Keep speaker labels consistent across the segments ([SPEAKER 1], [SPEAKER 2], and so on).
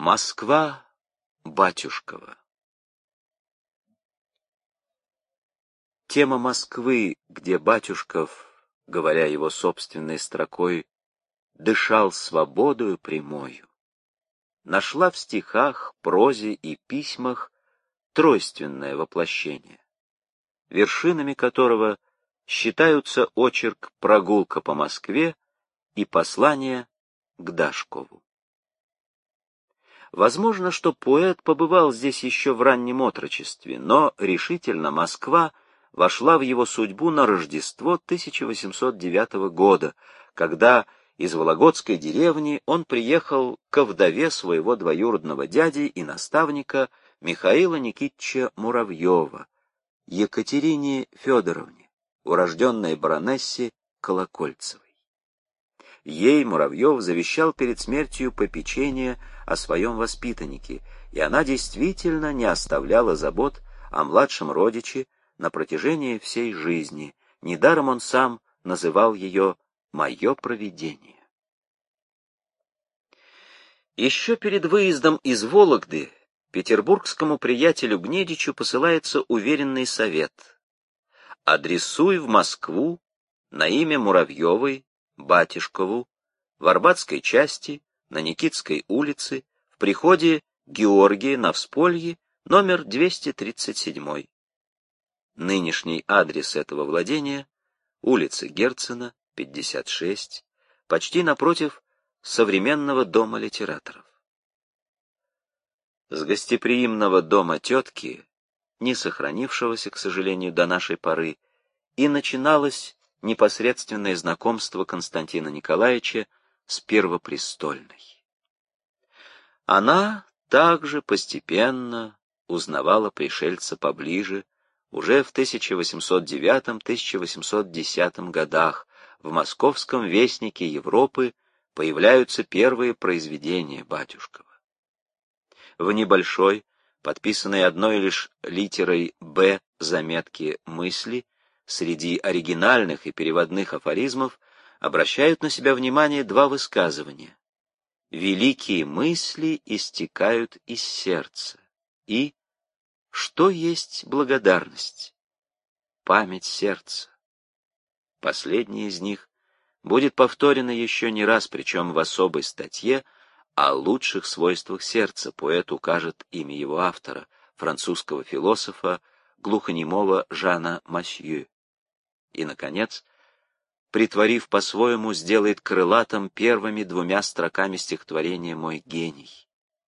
[SPEAKER 1] Москва Батюшкова Тема Москвы, где Батюшков, говоря его собственной строкой, дышал свободою прямою, нашла в стихах, прозе и письмах тройственное воплощение, вершинами которого считаются очерк «Прогулка по Москве» и послание к Дашкову. Возможно, что поэт побывал здесь еще в раннем отрочестве, но решительно Москва вошла в его судьбу на Рождество 1809 года, когда из Вологодской деревни он приехал ко вдове своего двоюродного дяди и наставника Михаила Никитича Муравьева, Екатерине Федоровне, урожденной баронессе Колокольцевой. Ей Муравьев завещал перед смертью попечение о своем воспитаннике, и она действительно не оставляла забот о младшем родиче на протяжении всей жизни. Недаром он сам называл ее «мое провидение». Еще перед выездом из Вологды петербургскому приятелю Гнедичу посылается уверенный совет. Адресуй в Москву на имя Муравьевой, Батюшкову, в Арбатской части, на Никитской улице, в приходе Георгия на Всполье, номер 237. Нынешний адрес этого владения — улица Герцена, 56, почти напротив современного дома литераторов. С гостеприимного дома тетки, не сохранившегося, к сожалению, до нашей поры, и начиналось непосредственное знакомство Константина Николаевича с первопрестольной. Она также постепенно узнавала пришельца поближе, уже в 1809-1810 годах в Московском вестнике Европы появляются первые произведения Батюшкова. В небольшой, подписанной одной лишь литерой «Б» заметки мысли, среди оригинальных и переводных афоризмов обращают на себя внимание два высказывания. «Великие мысли истекают из сердца» и «Что есть благодарность?» Память сердца. Последняя из них будет повторена еще не раз, причем в особой статье о лучших свойствах сердца поэт укажет имя его автора, французского философа, глухонемого Жана Масью. И, наконец, притворив по-своему, сделает крылатым первыми двумя строками стихотворения «Мой гений».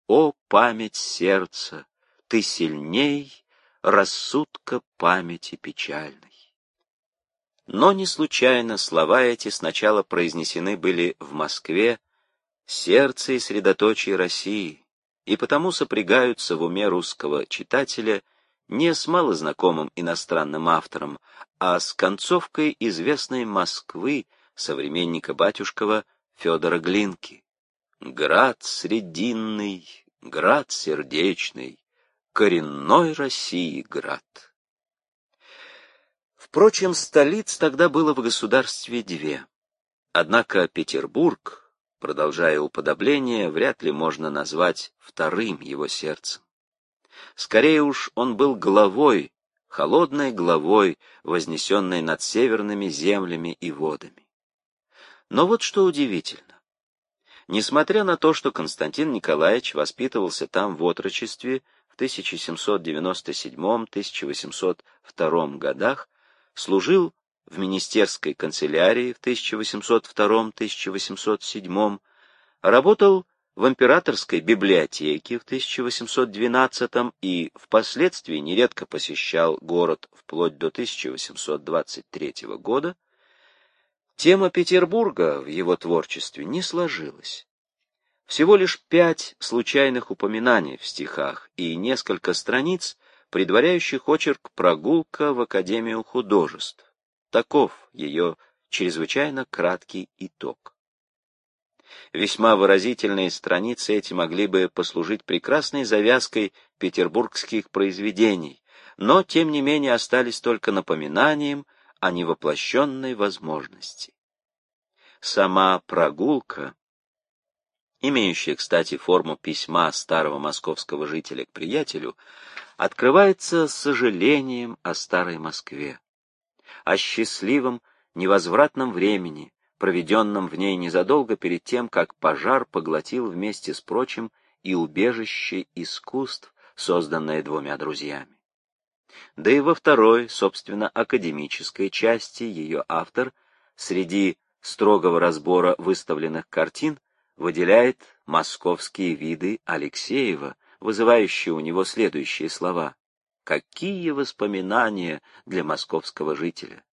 [SPEAKER 1] «О, память сердца, ты сильней рассудка памяти печальной». Но не случайно слова эти сначала произнесены были в Москве, сердце и средоточие России, и потому сопрягаются в уме русского читателя не с малознакомым иностранным автором, а с концовкой известной Москвы современника батюшкова Федора Глинки. Град срединный, град сердечный, коренной России град. Впрочем, столиц тогда было в государстве две. Однако Петербург, продолжая уподобление, вряд ли можно назвать вторым его сердцем. Скорее уж он был главой, холодной главой, вознесенной над северными землями и водами. Но вот что удивительно. Несмотря на то, что Константин Николаевич воспитывался там в отрочестве в 1797-1802 годах, служил в министерской канцелярии в 1802-1807, работал в императорской библиотеке в 1812 и впоследствии нередко посещал город вплоть до 1823 года, тема Петербурга в его творчестве не сложилась. Всего лишь пять случайных упоминаний в стихах и несколько страниц, предваряющих очерк «Прогулка в Академию художеств». Таков ее чрезвычайно краткий итог. Весьма выразительные страницы эти могли бы послужить прекрасной завязкой петербургских произведений, но, тем не менее, остались только напоминанием о невоплощенной возможности. Сама прогулка имеющее, кстати, форму письма старого московского жителя к приятелю, открывается с сожалением о старой Москве, о счастливом, невозвратном времени, проведенном в ней незадолго перед тем, как пожар поглотил вместе с прочим и убежище искусств, созданное двумя друзьями. Да и во второй, собственно, академической части ее автор среди строгого разбора выставленных картин выделяет московские виды Алексеева, вызывающие у него следующие слова. Какие воспоминания для московского жителя!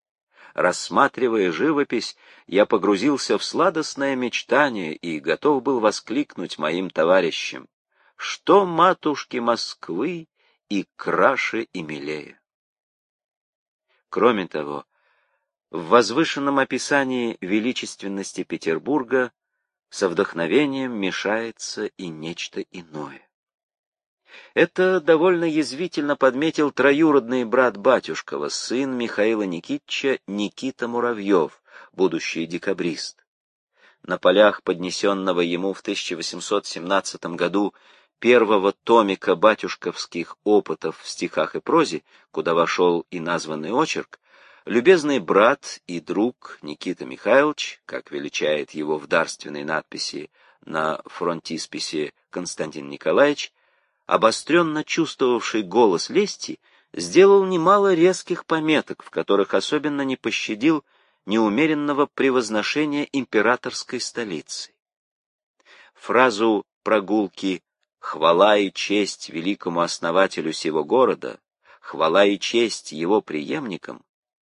[SPEAKER 1] Рассматривая живопись, я погрузился в сладостное мечтание и готов был воскликнуть моим товарищам, что матушки Москвы и краше и милее. Кроме того, в возвышенном описании величественности Петербурга со вдохновением мешается и нечто иное. Это довольно язвительно подметил троюродный брат Батюшкова, сын Михаила Никитича Никита Муравьев, будущий декабрист. На полях поднесенного ему в 1817 году первого томика батюшковских опытов в стихах и прозе, куда вошел и названный очерк, любезный брат и друг Никита Михайлович, как величает его в дарственной надписи на фронтисписе Константин Николаевич, обостренно чувствовавший голос лести, сделал немало резких пометок, в которых особенно не пощадил неумеренного превозношения императорской столицы. Фразу прогулки «Хвала и честь великому основателю сего города», «Хвала и честь его преемникам»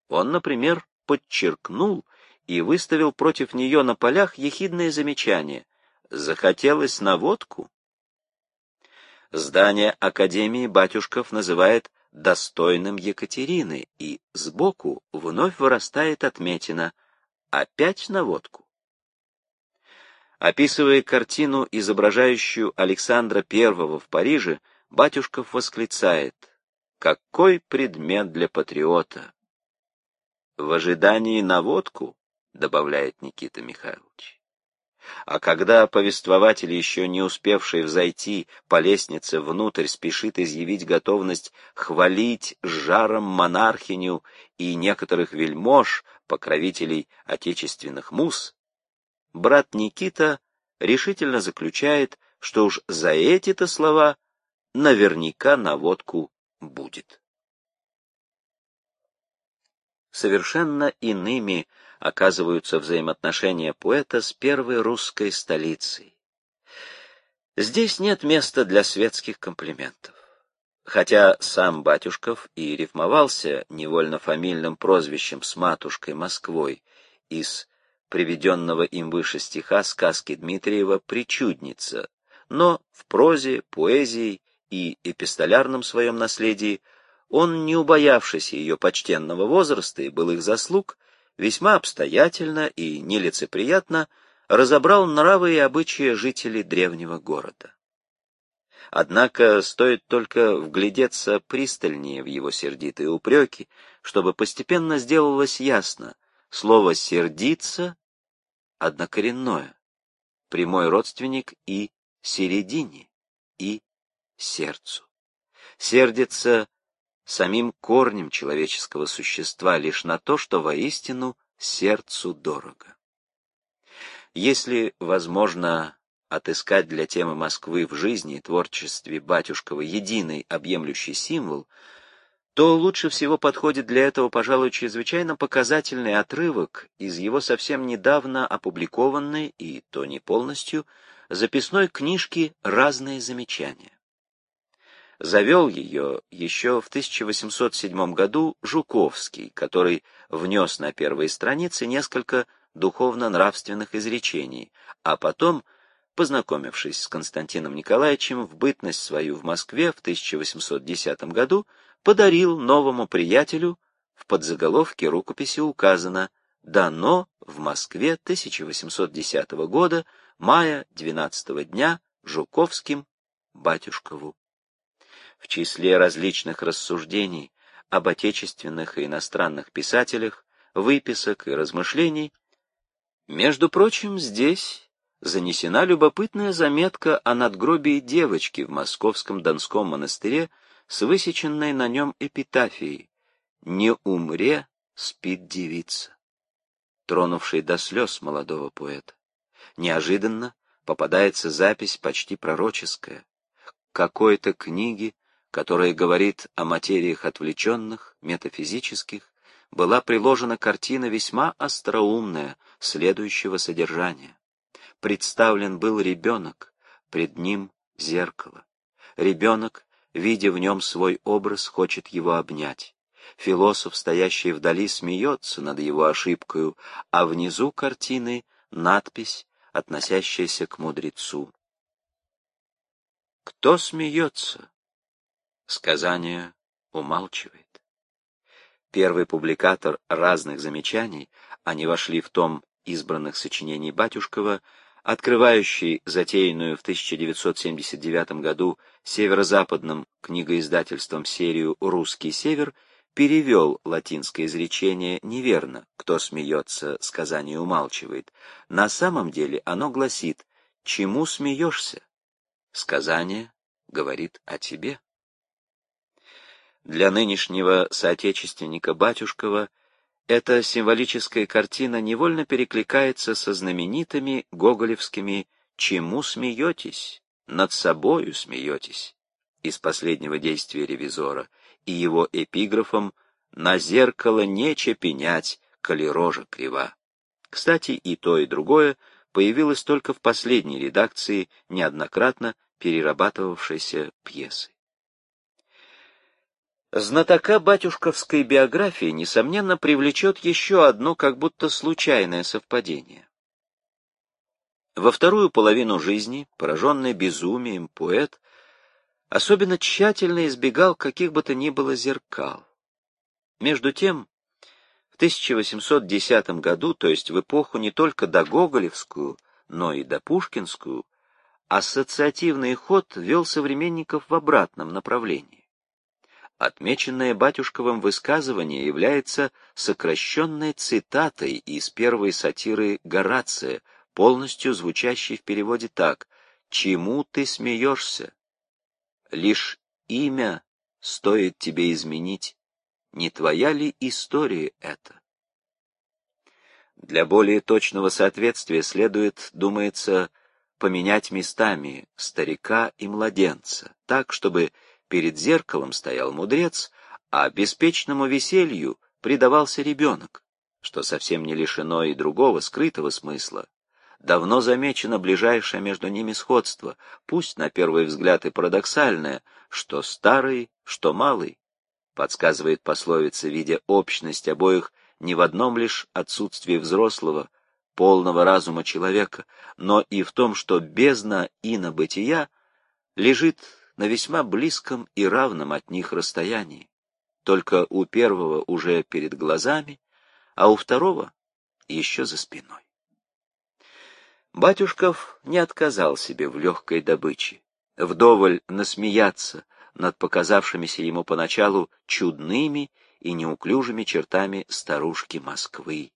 [SPEAKER 1] он, например, подчеркнул и выставил против нее на полях ехидное замечание «Захотелось на водку?» Здание Академии Батюшков называет достойным Екатерины, и сбоку вновь вырастает отметина «Опять на водку». Описывая картину, изображающую Александра I в Париже, Батюшков восклицает «Какой предмет для патриота!» «В ожидании на водку», — добавляет Никита Михайлович. А когда повествователь, еще не успевший взойти по лестнице внутрь, спешит изъявить готовность хвалить жаром монархиню и некоторых вельмож, покровителей отечественных мус, брат Никита решительно заключает, что уж за эти-то слова наверняка наводку будет. Совершенно иными оказываются взаимоотношения поэта с первой русской столицей. Здесь нет места для светских комплиментов. Хотя сам Батюшков и рифмовался невольно фамильным прозвищем с матушкой Москвой из приведенного им выше стиха сказки Дмитриева «Причудница», но в прозе, поэзии и эпистолярном своем наследии он, не убоявшись ее почтенного возраста и былых заслуг, весьма обстоятельно и нелицеприятно разобрал нравы и обычаи жителей древнего города. Однако стоит только вглядеться пристальнее в его сердитые упреки, чтобы постепенно сделалось ясно, слово «сердиться» однокоренное, прямой родственник и середине, и сердцу. Сердится самим корнем человеческого существа лишь на то, что воистину сердцу дорого. Если возможно отыскать для темы Москвы в жизни и творчестве Батюшкова единый объемлющий символ, то лучше всего подходит для этого, пожалуй, чрезвычайно показательный отрывок из его совсем недавно опубликованной, и то не полностью, записной книжки «Разные замечания» завел ее еще в 1807 году Жуковский, который внес на первые страницы несколько духовно-нравственных изречений, а потом, познакомившись с Константином Николаевичем в бытность свою в Москве в 1810 году, подарил новому приятелю, в подзаголовке рукописи указано «Дано в Москве 1810 года, мая 12 дня, Жуковским, Батюшкову в числе различных рассуждений об отечественных и иностранных писателях, выписок и размышлений, между прочим, здесь занесена любопытная заметка о надгробии девочки в московском Донском монастыре с высеченной на нем эпитафией «Не умре, спит девица», тронувшей до слез молодого поэта. Неожиданно попадается запись почти пророческая, какой-то книги, которая говорит о материях отвлеченных, метафизических, была приложена картина весьма остроумная, следующего содержания. Представлен был ребенок, пред ним зеркало. Ребенок, видя в нем свой образ, хочет его обнять. Философ, стоящий вдали, смеется над его ошибкою, а внизу картины надпись, относящаяся к мудрецу. Кто смеется? Сказание умалчивает. Первый публикатор разных замечаний, они вошли в том избранных сочинений Батюшкова, открывающий затеянную в 1979 году северо-западным книгоиздательством серию «Русский север», перевел латинское изречение неверно «кто смеется, сказание умалчивает». На самом деле оно гласит «чему смеешься?» Сказание говорит о тебе. Для нынешнего соотечественника Батюшкова эта символическая картина невольно перекликается со знаменитыми гоголевскими «Чему смеетесь? Над собою смеетесь» из последнего действия ревизора и его эпиграфом «На зеркало нече пенять, коли рожа крива». Кстати, и то, и другое появилось только в последней редакции неоднократно перерабатывавшейся пьесы. Знатока батюшковской биографии, несомненно, привлечет еще одно как будто случайное совпадение. Во вторую половину жизни, пораженный безумием, поэт особенно тщательно избегал каких бы то ни было зеркал. Между тем, в 1810 году, то есть в эпоху не только до Гоголевскую, но и до Пушкинскую, ассоциативный ход вел современников в обратном направлении. Отмеченное Батюшковым высказывание является сокращенной цитатой из первой сатиры Горация, полностью звучащей в переводе так «Чему ты смеешься? Лишь имя стоит тебе изменить. Не твоя ли история это?» Для более точного соответствия следует, думается, поменять местами старика и младенца, так, чтобы Перед зеркалом стоял мудрец, а беспечному веселью предавался ребенок, что совсем не лишено и другого скрытого смысла. Давно замечено ближайшее между ними сходство, пусть на первый взгляд и парадоксальное, что старый, что малый, подсказывает пословица, видя общность обоих не в одном лишь отсутствии взрослого, полного разума человека, но и в том, что бездна инобытия лежит на весьма близком и равном от них расстоянии, только у первого уже перед глазами, а у второго еще за спиной. Батюшков не отказал себе в легкой добыче, вдоволь насмеяться над показавшимися ему поначалу чудными и неуклюжими чертами старушки Москвы.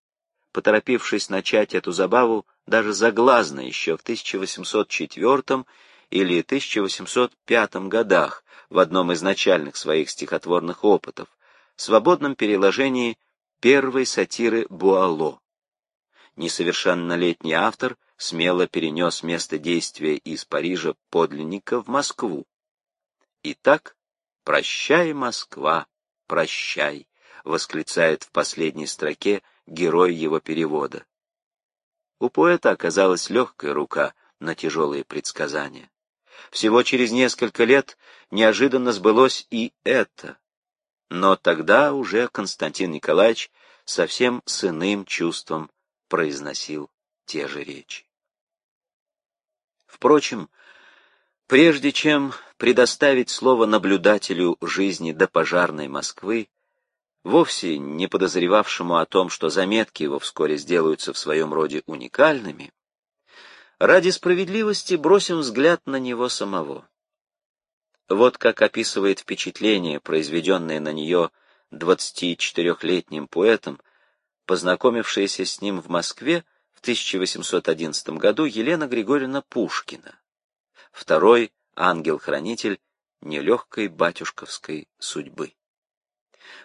[SPEAKER 1] Поторопившись начать эту забаву даже заглазно еще в 1804 или 1805 годах в одном из начальных своих стихотворных опытов, в свободном переложении первой сатиры Буало. Несовершеннолетний автор смело перенес место действия из Парижа подлинника в Москву. Итак, «Прощай, Москва, прощай», восклицает в последней строке герой его перевода. У поэта оказалась легкая рука на тяжелые предсказания. Всего через несколько лет неожиданно сбылось и это. Но тогда уже Константин Николаевич совсем с иным чувством произносил те же речи. Впрочем, прежде чем предоставить слово наблюдателю жизни до пожарной Москвы, вовсе не подозревавшему о том, что заметки его вскоре сделаются в своем роде уникальными, Ради справедливости бросим взгляд на него самого. Вот как описывает впечатление, произведенное на нее 24-летним поэтом, познакомившееся с ним в Москве в 1811 году Елена Григорьевна Пушкина, второй ангел-хранитель нелегкой батюшковской судьбы.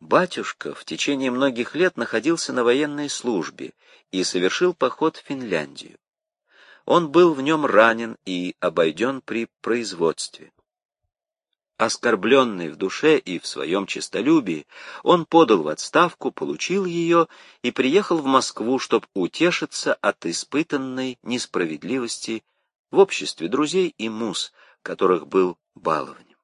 [SPEAKER 1] Батюшка в течение многих лет находился на военной службе и совершил поход в Финляндию. Он был в нем ранен и обойден при производстве. Оскорбленный в душе и в своем честолюбии, он подал в отставку, получил ее и приехал в Москву, чтобы утешиться от испытанной несправедливости в обществе друзей и муз, которых был балованием.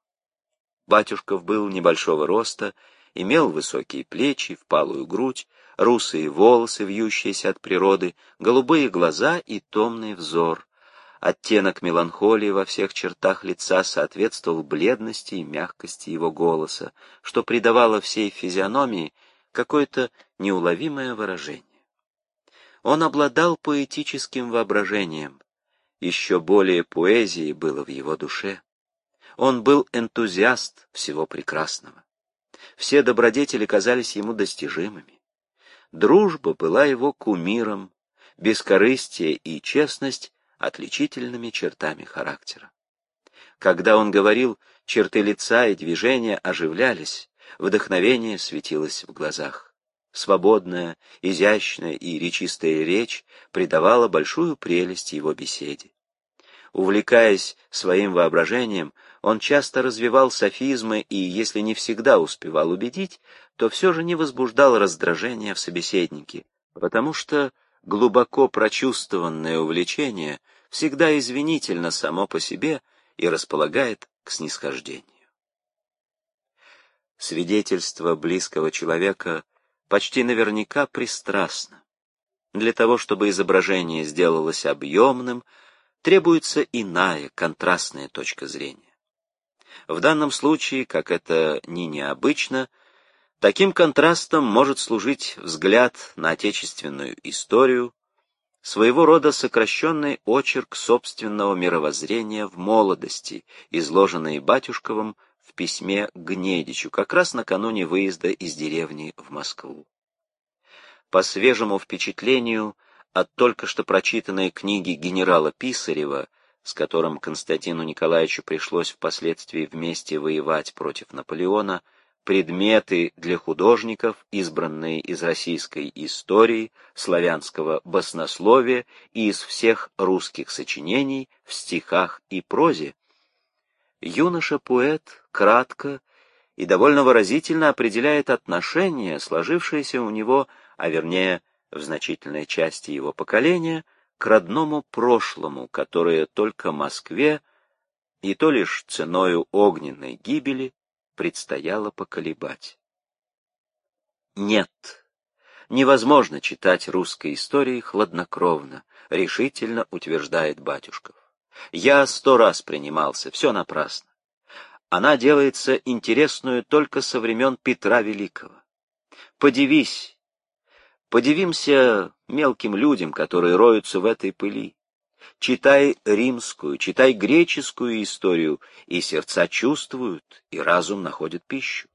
[SPEAKER 1] Батюшков был небольшого роста, имел высокие плечи, впалую грудь, русые волосы, вьющиеся от природы, голубые глаза и томный взор. Оттенок меланхолии во всех чертах лица соответствовал бледности и мягкости его голоса, что придавало всей физиономии какое-то неуловимое выражение. Он обладал поэтическим воображением, еще более поэзии было в его душе. Он был энтузиаст всего прекрасного. Все добродетели казались ему достижимыми. Дружба была его кумиром, бескорыстие и честность — отличительными чертами характера. Когда он говорил, черты лица и движения оживлялись, вдохновение светилось в глазах. Свободная, изящная и речистая речь придавала большую прелесть его беседе. Увлекаясь своим воображением, он часто развивал софизмы и, если не всегда успевал убедить, то все же не возбуждал раздражения в собеседнике, потому что глубоко прочувствованное увлечение всегда извинительно само по себе и располагает к снисхождению. Свидетельство близкого человека почти наверняка пристрастно. Для того, чтобы изображение сделалось объемным, требуется иная, контрастная точка зрения. В данном случае, как это ни необычно, таким контрастом может служить взгляд на отечественную историю, своего рода сокращенный очерк собственного мировоззрения в молодости, изложенный Батюшковым в письме Гнедичу, как раз накануне выезда из деревни в Москву. По свежему впечатлению от только что прочитанной книги генерала Писарева, с которым Константину Николаевичу пришлось впоследствии вместе воевать против Наполеона, предметы для художников, избранные из российской истории, славянского баснословия и из всех русских сочинений в стихах и прозе, юноша-поэт кратко и довольно выразительно определяет отношения, сложившиеся у него, а вернее, в значительной части его поколения, к родному прошлому, которое только Москве, и то лишь ценою огненной гибели, предстояло поколебать. Нет, невозможно читать русской истории хладнокровно, решительно утверждает Батюшков. Я сто раз принимался, все напрасно. Она делается интересную только со времен Петра Великого. Подивись, подивимся мелким людям, которые роются в этой пыли. Читай римскую, читай греческую историю, и сердца чувствуют, и разум находит пищу.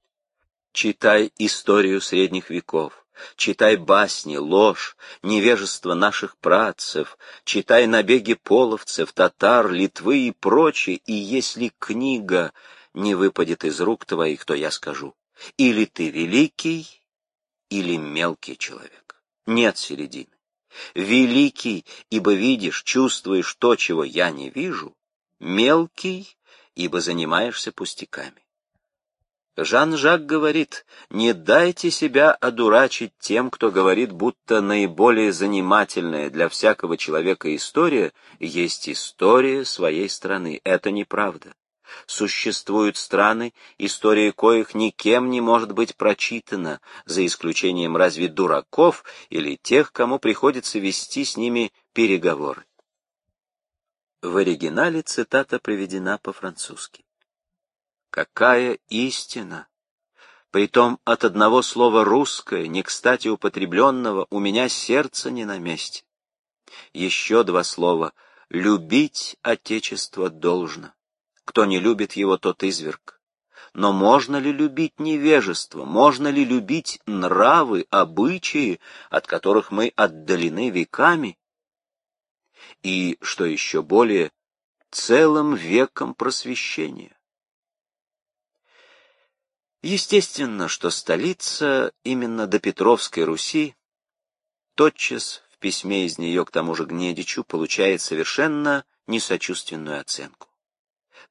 [SPEAKER 1] Читай историю средних веков, читай басни, ложь, невежество наших працев, читай набеги половцев, татар, Литвы и прочее, и если книга не выпадет из рук твоих, то я скажу, или ты великий, или мелкий человек. Нет середины. Великий, ибо видишь, чувствуешь то, чего я не вижу. Мелкий, ибо занимаешься пустяками. Жан-Жак говорит, не дайте себя одурачить тем, кто говорит, будто наиболее занимательная для всякого человека история есть история своей страны. Это неправда. Существуют страны, история коих никем не может быть прочитана, за исключением разве дураков или тех, кому приходится вести с ними переговоры. В оригинале цитата приведена по-французски. Какая истина! Притом от одного слова «русское», не кстати употребленного, у меня сердце не на месте. Еще два слова «любить Отечество должно». Кто не любит его, тот изверг. Но можно ли любить невежество, можно ли любить нравы, обычаи, от которых мы отдалены веками? и, что еще более, целым веком просвещения. Естественно, что столица именно до Петровской Руси тотчас в письме из нее к тому же Гнедичу получает совершенно несочувственную оценку.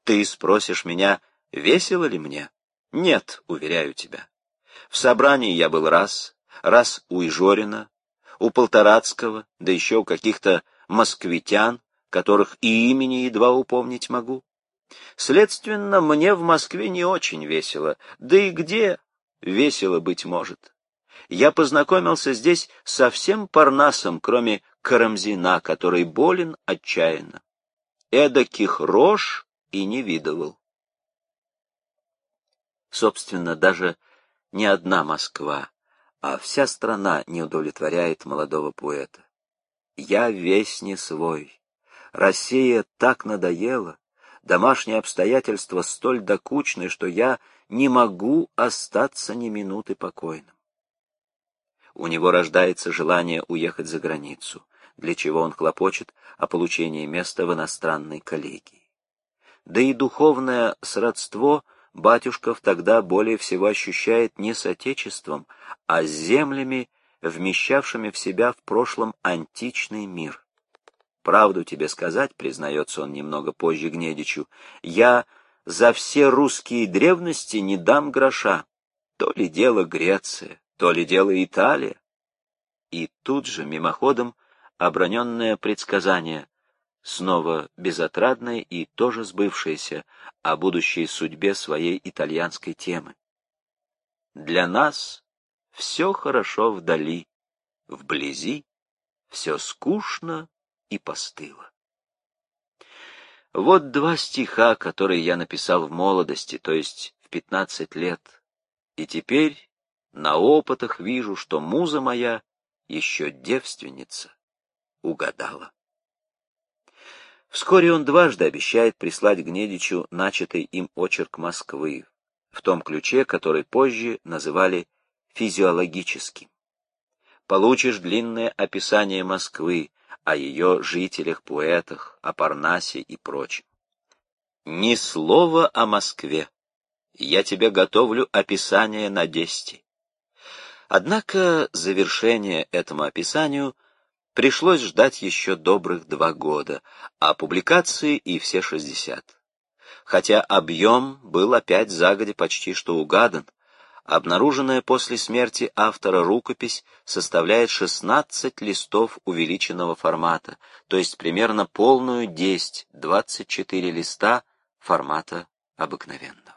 [SPEAKER 1] Ты спросишь меня, весело ли мне? Нет, уверяю тебя. В собрании я был раз, раз у Ижорина, у Полторацкого, да еще у каких-то москвитян, которых и имени едва упомнить могу. Следственно, мне в Москве не очень весело, да и где весело быть может. Я познакомился здесь со всем Парнасом, кроме Карамзина, который болен отчаянно. Эдаких рож и не видывал. Собственно, даже не одна Москва, а вся страна не удовлетворяет молодого поэта. Я весь не свой. Россия так надоела, домашние обстоятельства столь докучны, что я не могу остаться ни минуты покойным. У него рождается желание уехать за границу, для чего он хлопочет о получении места в иностранной коллегии. Да и духовное сродство Батюшков тогда более всего ощущает не с Отечеством, а с землями, вмещавшими в себя в прошлом античный мир. Правду тебе сказать, признается он немного позже Гнедичу, я за все русские древности не дам гроша. То ли дело Греция, то ли дело Италия. И тут же, мимоходом, оброненное предсказание снова безотрадное и тоже сбывшееся, о будущей судьбе своей итальянской темы. Для нас все хорошо вдали, вблизи все скучно и постыло. Вот два стиха, которые я написал в молодости, то есть в пятнадцать лет, и теперь на опытах вижу, что муза моя еще девственница угадала. Вскоре он дважды обещает прислать Гнедичу начатый им очерк Москвы, в том ключе, который позже называли физиологическим. Получишь длинное описание Москвы, о ее жителях-поэтах, о Парнасе и прочем. Ни слова о Москве. Я тебе готовлю описание на десяти. Однако завершение этому описанию пришлось ждать еще добрых два года, а публикации и все шестьдесят. Хотя объем был опять загодя почти что угадан, обнаруженная после смерти автора рукопись составляет 16 листов увеличенного формата, то есть примерно полную 10, 24 листа формата обыкновенного.